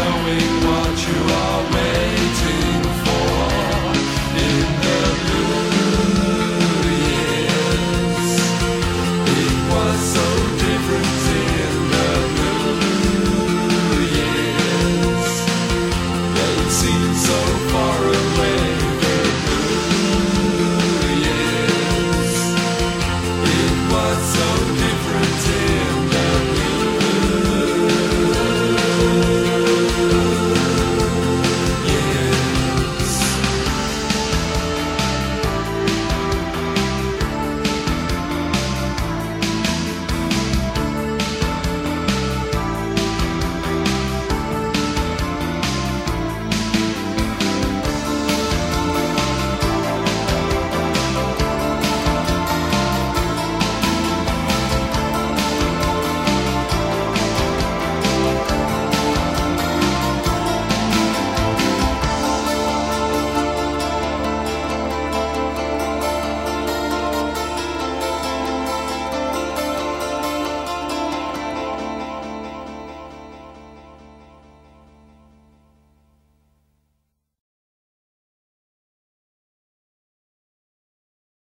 flowing